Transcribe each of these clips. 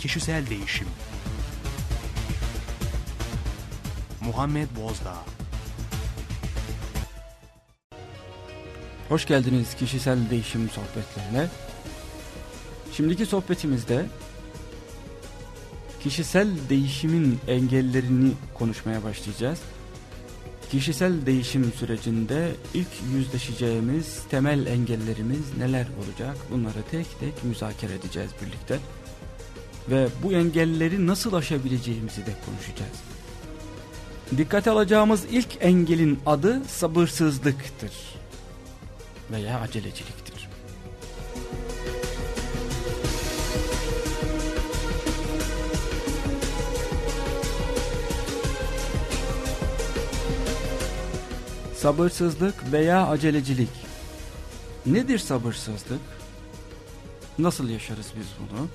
Kişisel Değişim Muhammed Bozdağ Hoş geldiniz kişisel değişim sohbetlerine. Şimdiki sohbetimizde kişisel değişimin engellerini konuşmaya başlayacağız. Kişisel değişim sürecinde ilk yüzleşeceğimiz temel engellerimiz neler olacak? Bunları tek tek müzakere edeceğiz birlikte. Ve bu engelleri nasıl aşabileceğimizi de konuşacağız. Dikkate alacağımız ilk engelin adı sabırsızlıktır veya aceleciliktir. Sabırsızlık veya acelecilik. Nedir sabırsızlık? Nasıl yaşarız biz bunu?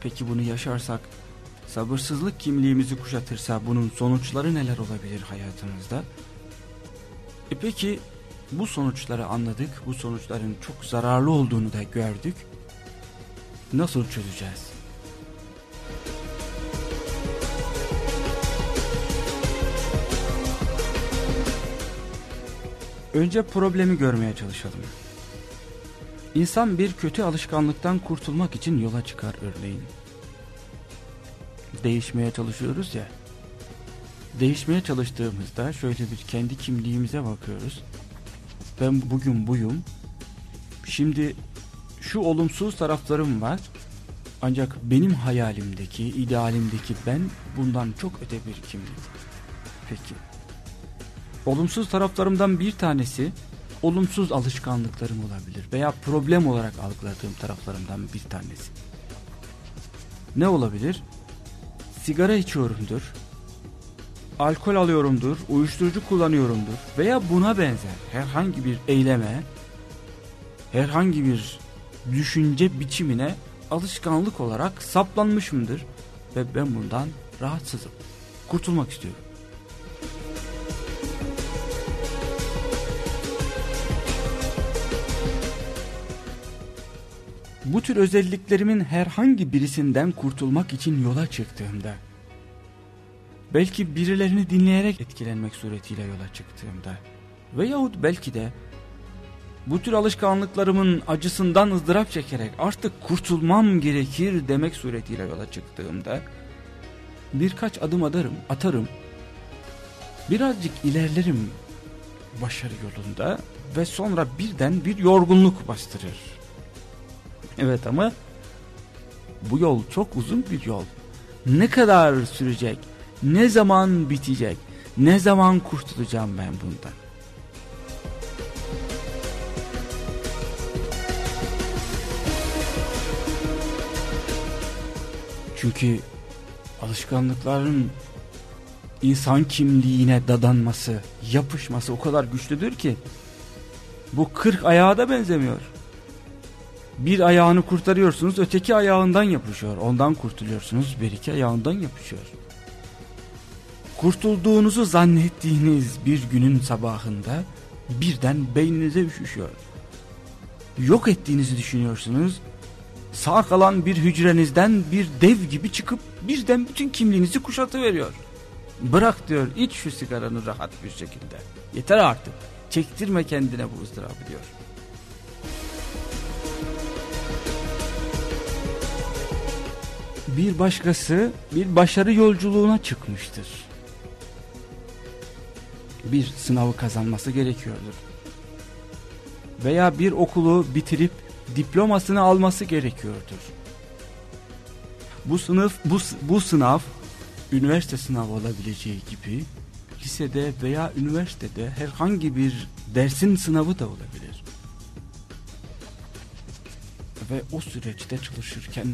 Peki bunu yaşarsak sabırsızlık kimliğimizi kuşatırsa bunun sonuçları neler olabilir hayatımızda? E peki bu sonuçları anladık, bu sonuçların çok zararlı olduğunu da gördük. Nasıl çözeceğiz? Önce problemi görmeye çalışalım. İnsan bir kötü alışkanlıktan kurtulmak için yola çıkar örneğin. Değişmeye çalışıyoruz ya. Değişmeye çalıştığımızda şöyle bir kendi kimliğimize bakıyoruz. Ben bugün buyum. Şimdi şu olumsuz taraflarım var. Ancak benim hayalimdeki, idealimdeki ben bundan çok öte bir kimlik. Peki. Olumsuz taraflarımdan bir tanesi olumsuz alışkanlıklarım olabilir veya problem olarak algıladığım taraflarımdan bir tanesi. Ne olabilir? Sigara içiyorumdur, alkol alıyorumdur, uyuşturucu kullanıyorumdur veya buna benzer herhangi bir eyleme, herhangi bir düşünce biçimine alışkanlık olarak saplanmışımdır ve ben bundan rahatsızım. Kurtulmak istiyorum. Bu tür özelliklerimin herhangi birisinden kurtulmak için yola çıktığımda, belki birilerini dinleyerek etkilenmek suretiyle yola çıktığımda veyahut belki de bu tür alışkanlıklarımın acısından ızdırap çekerek artık kurtulmam gerekir demek suretiyle yola çıktığımda birkaç adım atarım, atarım, birazcık ilerlerim başarı yolunda ve sonra birden bir yorgunluk bastırır. Evet ama bu yol çok uzun bir yol. Ne kadar sürecek? Ne zaman bitecek? Ne zaman kurtulacağım ben bundan? Çünkü alışkanlıkların insan kimliğine dadanması, yapışması o kadar güçlüdür ki bu kırk ayağa da benzemiyor bir ayağını kurtarıyorsunuz öteki ayağından yapışıyor. Ondan kurtuluyorsunuz bir iki ayağından yapışıyor. Kurtulduğunuzu zannettiğiniz bir günün sabahında birden beyninize üşüşüyor. Yok ettiğinizi düşünüyorsunuz. Sağ kalan bir hücrenizden bir dev gibi çıkıp birden bütün kimliğinizi kuşatıveriyor. Bırak diyor iç şu sigaranı rahat bir şekilde. Yeter artık çektirme kendine bu ızdırabı diyor. Bir başkası bir başarı yolculuğuna çıkmıştır. Bir sınavı kazanması gerekiyordur. Veya bir okulu bitirip diplomasını alması gerekiyordur. Bu sınıf bu, bu sınav üniversite sınavı olabileceği gibi lisede veya üniversitede herhangi bir dersin sınavı da olabilir. Ve o süreçte çalışırken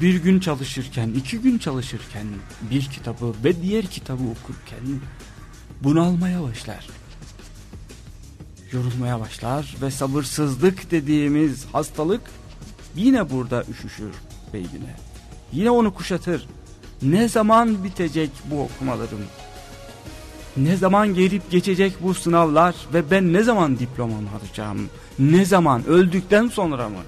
bir gün çalışırken, iki gün çalışırken bir kitabı ve diğer kitabı okurken bunalmaya başlar. Yorulmaya başlar ve sabırsızlık dediğimiz hastalık yine burada üşüşür beynine. Yine onu kuşatır. Ne zaman bitecek bu okumalarım? Ne zaman gelip geçecek bu sınavlar ve ben ne zaman diplomamı alacağım? Ne zaman? Öldükten sonra mı?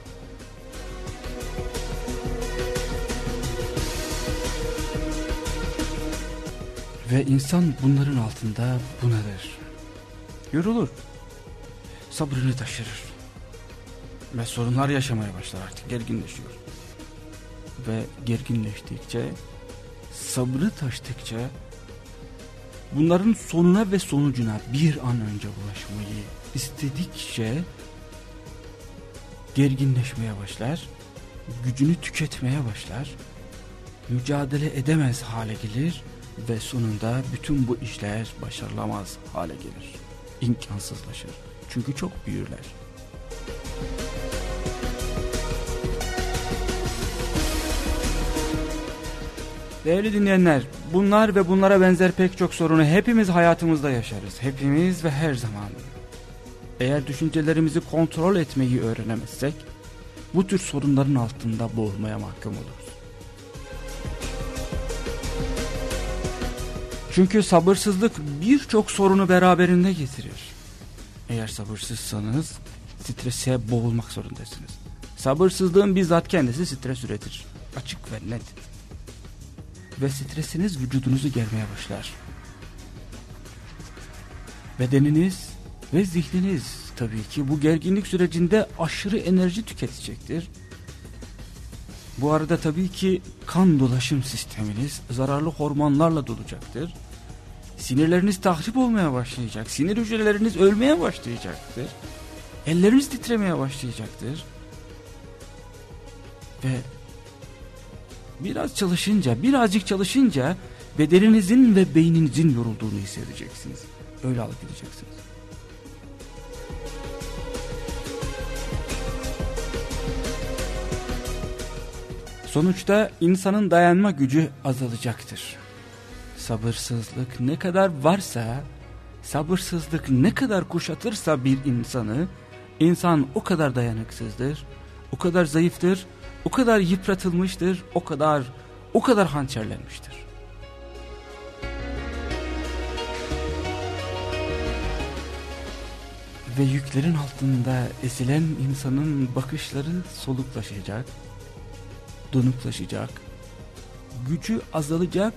Ve insan bunların altında bunalır. Yorulur. Sabrını taşırır. Ve sorunlar yaşamaya başlar artık gerginleşiyor. Ve gerginleştikçe, sabrı taştıkça bunların sonuna ve sonucuna bir an önce ulaşmayı istedikçe gerginleşmeye başlar, gücünü tüketmeye başlar, mücadele edemez hale gelir ve sonunda bütün bu işler başarılamaz hale gelir. İmkansızlaşır. Çünkü çok büyürler. Değerli dinleyenler, bunlar ve bunlara benzer pek çok sorunu hepimiz hayatımızda yaşarız. Hepimiz ve her zaman. Eğer düşüncelerimizi kontrol etmeyi öğrenemezsek, bu tür sorunların altında boğulmaya mahkum oluruz. Çünkü sabırsızlık birçok sorunu beraberinde getirir. Eğer sabırsızsanız strese boğulmak zorundasınız. Sabırsızlığın bizzat kendisi stres üretir. Açık ve net. Ve stresiniz vücudunuzu germeye başlar. Bedeniniz ve zihniniz tabii ki bu gerginlik sürecinde aşırı enerji tüketecektir. Bu arada tabii ki kan dolaşım sisteminiz zararlı hormonlarla dolacaktır. Sinirleriniz tahrip olmaya başlayacak. Sinir hücreleriniz ölmeye başlayacaktır. Elleriniz titremeye başlayacaktır. Ve biraz çalışınca, birazcık çalışınca bedeninizin ve beyninizin yorulduğunu hissedeceksiniz. Öyle alıp gideceksiniz. Sonuçta insanın dayanma gücü azalacaktır. Sabırsızlık ne kadar varsa, sabırsızlık ne kadar kuşatırsa bir insanı, insan o kadar dayanıksızdır, o kadar zayıftır, o kadar yıpratılmıştır, o kadar, o kadar hançerlenmiştir. Ve yüklerin altında ezilen insanın bakışları soluklaşacak, donuklaşacak, gücü azalacak,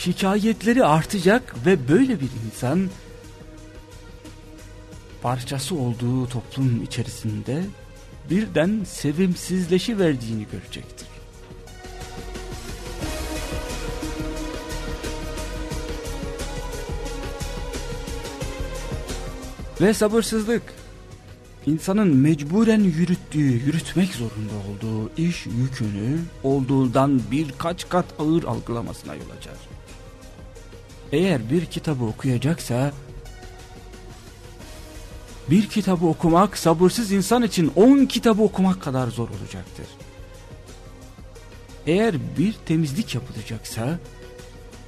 şikayetleri artacak ve böyle bir insan parçası olduğu toplum içerisinde birden sevimsizleşi verdiğini görecektir. Ve sabırsızlık insanın mecburen yürüttüğü, yürütmek zorunda olduğu iş yükünü olduğundan birkaç kat ağır algılamasına yol açar. Eğer bir kitabı okuyacaksa bir kitabı okumak sabırsız insan için on kitabı okumak kadar zor olacaktır. Eğer bir temizlik yapılacaksa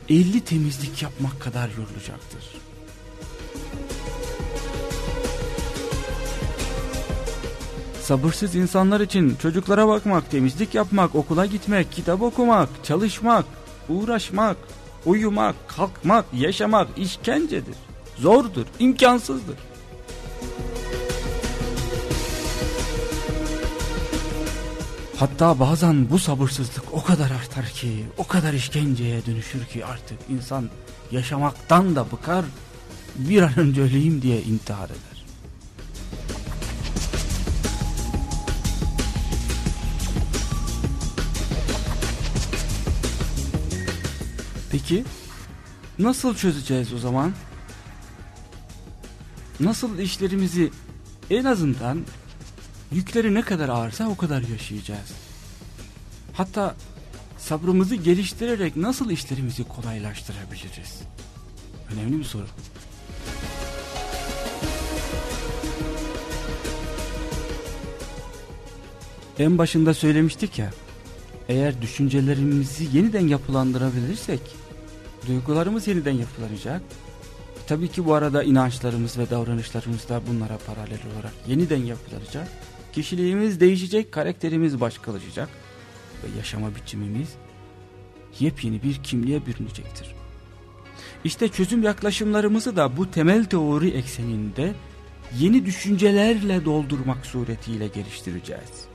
elli temizlik yapmak kadar yorulacaktır. Sabırsız insanlar için çocuklara bakmak, temizlik yapmak, okula gitmek, kitap okumak, çalışmak, uğraşmak, uyumak, kalkmak, yaşamak işkencedir. Zordur, imkansızdır. Hatta bazen bu sabırsızlık o kadar artar ki, o kadar işkenceye dönüşür ki artık insan yaşamaktan da bıkar, bir an önce öleyim diye intihar eder. Peki nasıl çözeceğiz o zaman? Nasıl işlerimizi en azından yükleri ne kadar ağırsa o kadar yaşayacağız. Hatta sabrımızı geliştirerek nasıl işlerimizi kolaylaştırabiliriz? Önemli bir soru. En başında söylemiştik ya, eğer düşüncelerimizi yeniden yapılandırabilirsek, duygularımız yeniden yapılanacak. Tabii ki bu arada inançlarımız ve davranışlarımız da bunlara paralel olarak yeniden yapılanacak. Kişiliğimiz değişecek, karakterimiz başkalaşacak ve yaşama biçimimiz yepyeni bir kimliğe bürünecektir. İşte çözüm yaklaşımlarımızı da bu temel teori ekseninde yeni düşüncelerle doldurmak suretiyle geliştireceğiz.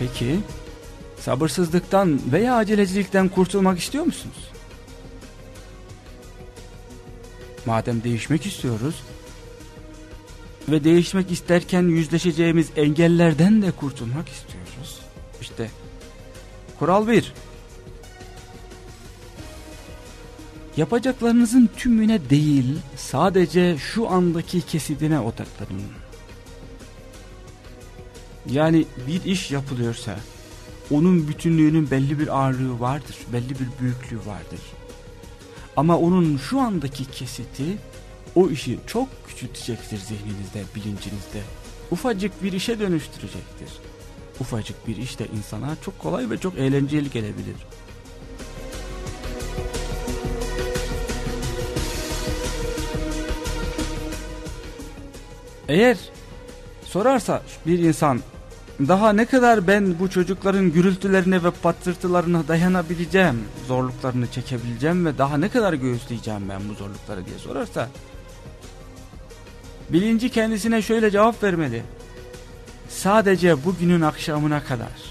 Peki sabırsızlıktan veya acelecilikten kurtulmak istiyor musunuz? Madem değişmek istiyoruz ve değişmek isterken yüzleşeceğimiz engellerden de kurtulmak istiyoruz. İşte kural bir. Yapacaklarınızın tümüne değil sadece şu andaki kesidine odaklanın. Yani bir iş yapılıyorsa onun bütünlüğünün belli bir ağırlığı vardır, belli bir büyüklüğü vardır. Ama onun şu andaki kesiti o işi çok küçültecektir zihninizde, bilincinizde. Ufacık bir işe dönüştürecektir. Ufacık bir iş de insana çok kolay ve çok eğlenceli gelebilir. Eğer sorarsa bir insan daha ne kadar ben bu çocukların gürültülerine ve patırtılarına dayanabileceğim, zorluklarını çekebileceğim ve daha ne kadar göğüsleyeceğim ben bu zorlukları diye sorarsa bilinci kendisine şöyle cevap vermeli. Sadece bugünün akşamına kadar.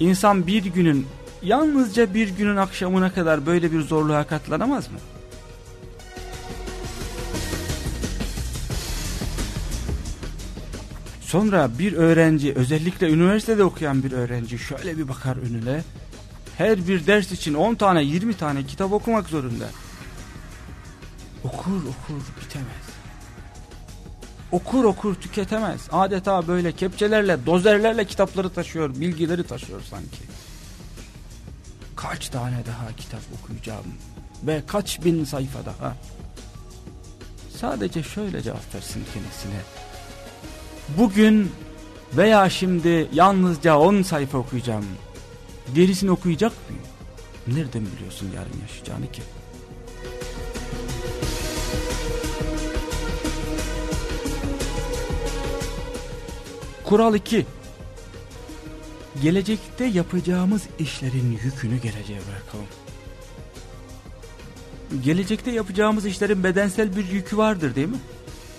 İnsan bir günün, yalnızca bir günün akşamına kadar böyle bir zorluğa katlanamaz mı? Sonra bir öğrenci özellikle üniversitede okuyan bir öğrenci şöyle bir bakar önüne. Her bir ders için 10 tane 20 tane kitap okumak zorunda. Okur okur bitemez. Okur okur tüketemez. Adeta böyle kepçelerle dozerlerle kitapları taşıyor bilgileri taşıyor sanki. Kaç tane daha kitap okuyacağım ve kaç bin sayfa daha. Sadece şöyle cevap versin kendisine bugün veya şimdi yalnızca 10 sayfa okuyacağım. Gerisini okuyacak mıyım? Nereden biliyorsun yarın yaşayacağını ki? Kural 2 Gelecekte yapacağımız işlerin yükünü geleceğe bırakalım. Gelecekte yapacağımız işlerin bedensel bir yükü vardır değil mi?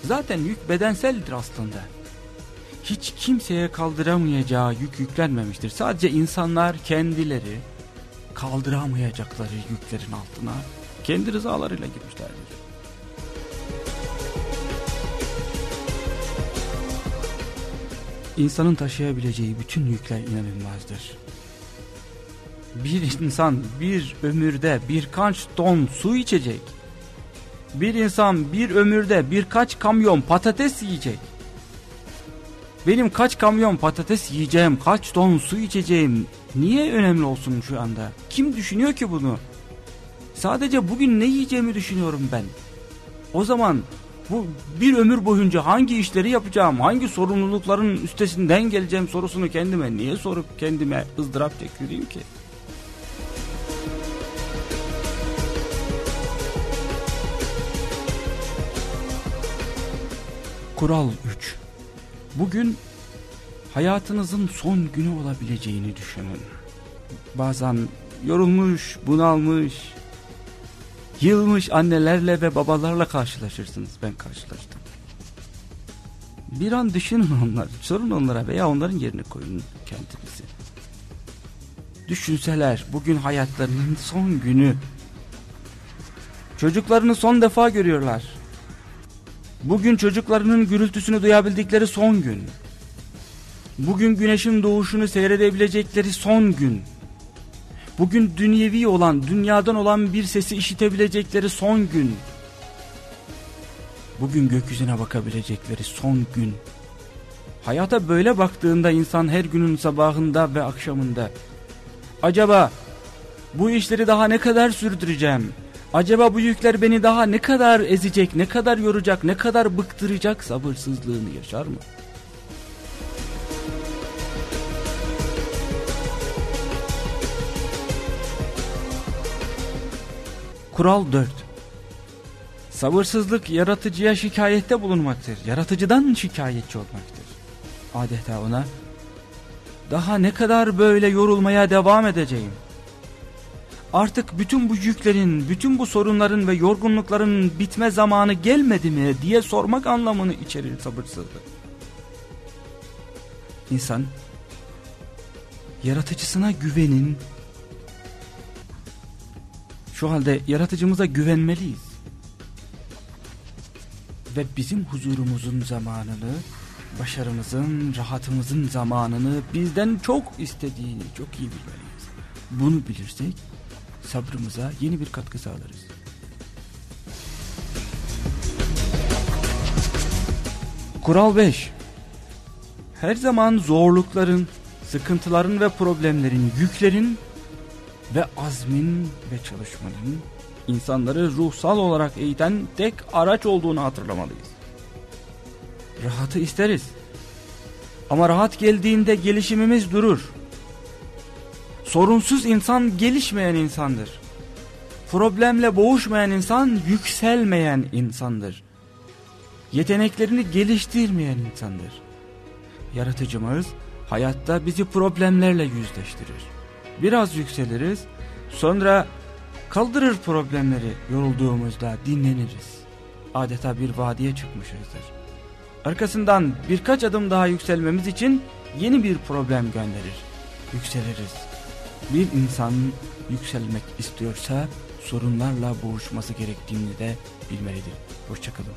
Zaten yük bedenseldir aslında hiç kimseye kaldıramayacağı yük yüklenmemiştir. Sadece insanlar kendileri kaldıramayacakları yüklerin altına kendi rızalarıyla girmişlerdir. İnsanın taşıyabileceği bütün yükler inanılmazdır. Bir insan bir ömürde birkaç ton su içecek. Bir insan bir ömürde birkaç kamyon patates yiyecek. Benim kaç kamyon patates yiyeceğim, kaç ton su içeceğim niye önemli olsun şu anda? Kim düşünüyor ki bunu? Sadece bugün ne yiyeceğimi düşünüyorum ben. O zaman bu bir ömür boyunca hangi işleri yapacağım, hangi sorumlulukların üstesinden geleceğim sorusunu kendime niye sorup kendime ızdırap çektireyim ki? Kural 3 Bugün hayatınızın son günü olabileceğini düşünün. Bazen yorulmuş, bunalmış, yılmış annelerle ve babalarla karşılaşırsınız. Ben karşılaştım. Bir an düşünün onlar, sorun onlara veya onların yerine koyun kendinizi. Düşünseler bugün hayatlarının son günü. Çocuklarını son defa görüyorlar. Bugün çocuklarının gürültüsünü duyabildikleri son gün. Bugün güneşin doğuşunu seyredebilecekleri son gün. Bugün dünyevi olan, dünyadan olan bir sesi işitebilecekleri son gün. Bugün gökyüzüne bakabilecekleri son gün. Hayata böyle baktığında insan her günün sabahında ve akşamında acaba bu işleri daha ne kadar sürdüreceğim? Acaba bu yükler beni daha ne kadar ezecek, ne kadar yoracak, ne kadar bıktıracak sabırsızlığını yaşar mı? Kural 4 Sabırsızlık yaratıcıya şikayette bulunmaktır. Yaratıcıdan şikayetçi olmaktır. Adeta ona daha ne kadar böyle yorulmaya devam edeceğim? Artık bütün bu yüklerin, bütün bu sorunların ve yorgunlukların bitme zamanı gelmedi mi diye sormak anlamını içerir sabırsızlık. İnsan yaratıcısına güvenin. Şu halde yaratıcımıza güvenmeliyiz. Ve bizim huzurumuzun zamanını, başarımızın, rahatımızın zamanını bizden çok istediğini çok iyi bilmeliyiz. Bunu bilirsek sabrımıza yeni bir katkı sağlarız. Kural 5 Her zaman zorlukların, sıkıntıların ve problemlerin, yüklerin ve azmin ve çalışmanın insanları ruhsal olarak eğiten tek araç olduğunu hatırlamalıyız. Rahatı isteriz. Ama rahat geldiğinde gelişimimiz durur. Sorunsuz insan gelişmeyen insandır. Problemle boğuşmayan insan yükselmeyen insandır. Yeteneklerini geliştirmeyen insandır. Yaratıcımız hayatta bizi problemlerle yüzleştirir. Biraz yükseliriz, sonra kaldırır problemleri yorulduğumuzda dinleniriz. Adeta bir vadiye çıkmışızdır. Arkasından birkaç adım daha yükselmemiz için yeni bir problem gönderir. Yükseliriz. Bir insan yükselmek istiyorsa sorunlarla boğuşması gerektiğini de bilmelidir. Hoşçakalın.